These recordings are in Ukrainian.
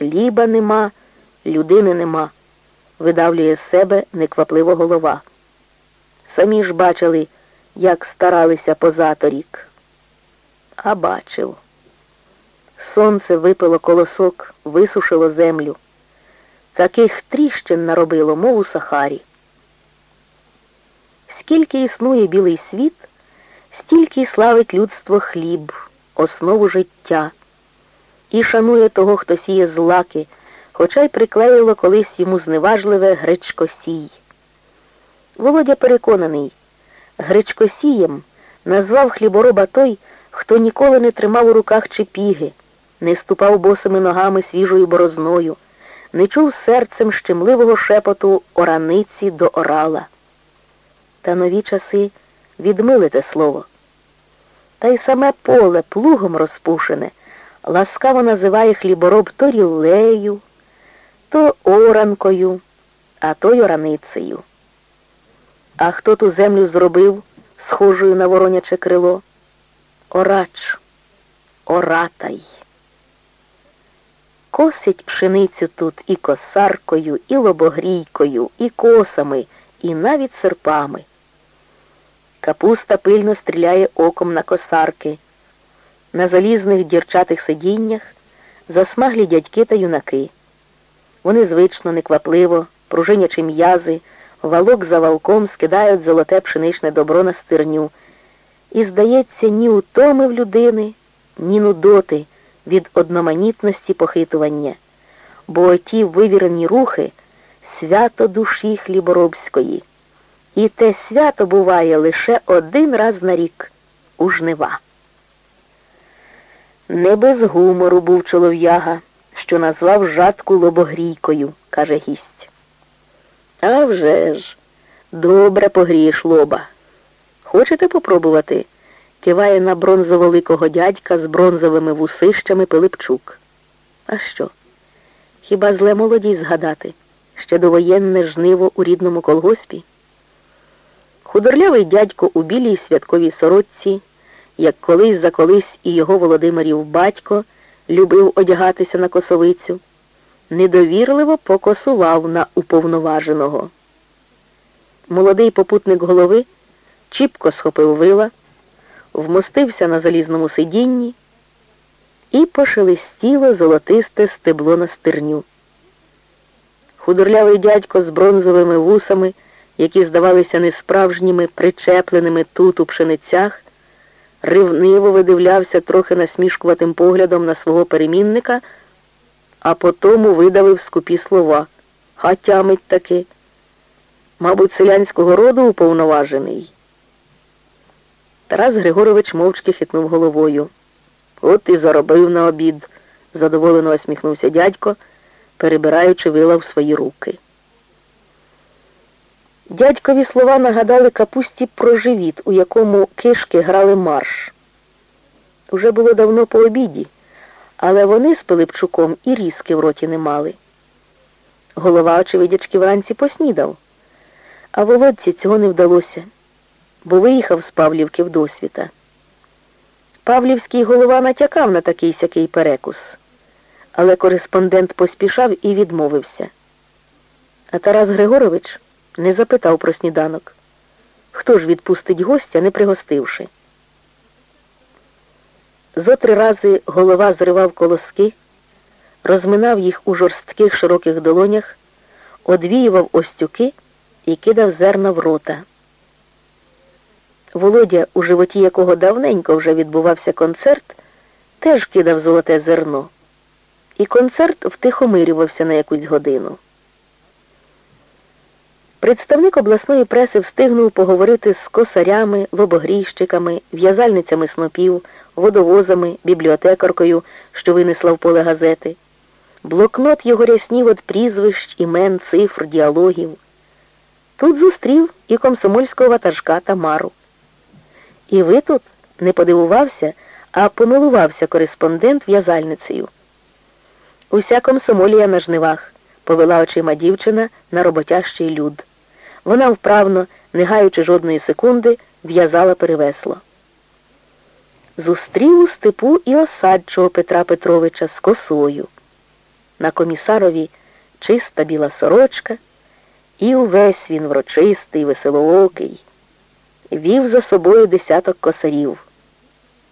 хліба нема, людини нема, видавлює з себе неквапливо голова. Самі ж бачили, як старалися позаторік. А бачив. Сонце випило колосок, висушило землю. Таких тріщин наробило, мов у Сахарі. Скільки існує білий світ, стільки славить людство хліб, основу життя, і шанує того, хто сіє злаки, хоча й приклеїло колись йому зневажливе гречкосій. Володя переконаний, гречкосієм назвав хлібороба той, хто ніколи не тримав у руках чепіги, не ступав босими ногами свіжою борозною, не чув серцем щемливого шепоту ораниці до орала. Та нові часи відмили те слово. Та й саме поле плугом розпушене, ласкаво називає хлібороб то рілею, то оранкою, а то й ораницею. А хто ту землю зробив, схожою на вороняче крило?Орач, оратай. Косить пшеницю тут і косаркою, і лобогрійкою, і косами, і навіть серпами. Капуста пильно стріляє оком на косарки. На залізних дірчатих сидіннях засмаглі дядьки та юнаки. Вони звично, неквапливо, пружинячи м'язи, валок за валком скидають золоте пшеничне добро на стерню. І, здається, ні утоми в людини, ні нудоти від одноманітності похитування, бо ті вивірені рухи свято душі хліборобської. І те свято буває лише один раз на рік у жнива. Не без гумору був чолов'яга, що назвав жатку лобогрійкою, каже гість. «А вже ж, добре погрієш лоба. Хочете попробувати? киває на бронзоволикого дядька з бронзовими вусищами Пилипчук. А що? Хіба зле молоді згадати? Ще довоєнне жниво у рідному колгоспі? Худорлявий дядько у білій святковій сорочці, як колись за колись і його Володимирів батько любив одягатися на косовицю, недовірливо покосував на уповноваженого. Молодий попутник голови чіпко схопив вила, вмостився на залізному сидінні і пошелестіло золотисте стебло на стерню. Худорлявий дядько з бронзовими вусами які здавалися несправжніми, причепленими тут у пшеницях, ривниво видивлявся трохи насмішкуватим поглядом на свого перемінника, а потому видавив скупі слова. Хатямить таки. Мабуть, селянського роду уповноважений. Тарас Григорович мовчки хитнув головою. От і заробив на обід, задоволено осміхнувся дядько, перебираючи вила в свої руки. Дядькові слова нагадали капусті про живіт, у якому кишки грали марш. Уже було давно по обіді, але вони з Пилипчуком і різки в роті не мали. Голова, очевидячки, вранці поснідав, а володці цього не вдалося, бо виїхав з Павлівки в досвіта. Павлівський голова натякав на такий сякий перекус, але кореспондент поспішав і відмовився. А Тарас Григорович не запитав про сніданок. Хто ж відпустить гостя, не пригостивши? Зо три рази голова зривав колоски, розминав їх у жорстких широких долонях, одвіював остюки і кидав зерна в рота. Володя, у животі якого давненько вже відбувався концерт, теж кидав золоте зерно, і концерт втихомирювався на якусь годину. Представник обласної преси встигнув поговорити з косарями, лобогрійщиками, в'язальницями снопів, водовозами, бібліотекаркою, що винесла в поле газети. Блокнот його ряснів від прізвищ, імен, цифр, діалогів. Тут зустрів і комсомольського ватажка Тамару. І ви тут не подивувався, а помилувався кореспондент в'язальницею. Уся комсомолія на жнивах, повела очима дівчина на роботящий люд. Вона вправно, не гаючи жодної секунди, в'язала перевесло. Зустрів у степу і осадчого Петра Петровича з косою. На комісарові чиста біла сорочка, і увесь він врочистий, веселоокий, вів за собою десяток косарів.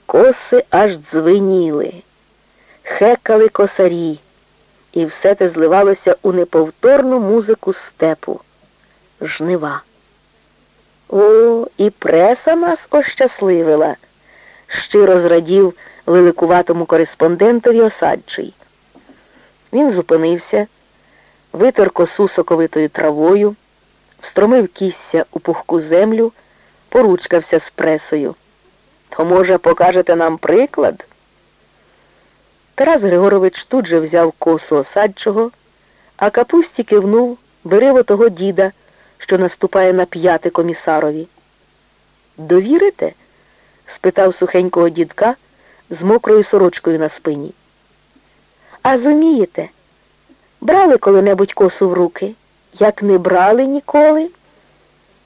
Коси аж дзвеніли, хекали косарі, і все те зливалося у неповторну музику степу, жнива. О, і преса нас ощасливила, щиро зрадів великуватому кореспондентові осадчий. Він зупинився, витер косу соковитою травою, встромив кісся у пухку землю, поручкався з пресою. То, може, покажете нам приклад? Тарас Григорович тут же взяв косу осадчого, а капусті кивнув, бери того діда, що наступає на п'яти комісарові. Довірите? спитав сухенького дідка з мокрою сорочкою на спині. А зумієте? Брали коли-небудь косу в руки? Як не брали ніколи?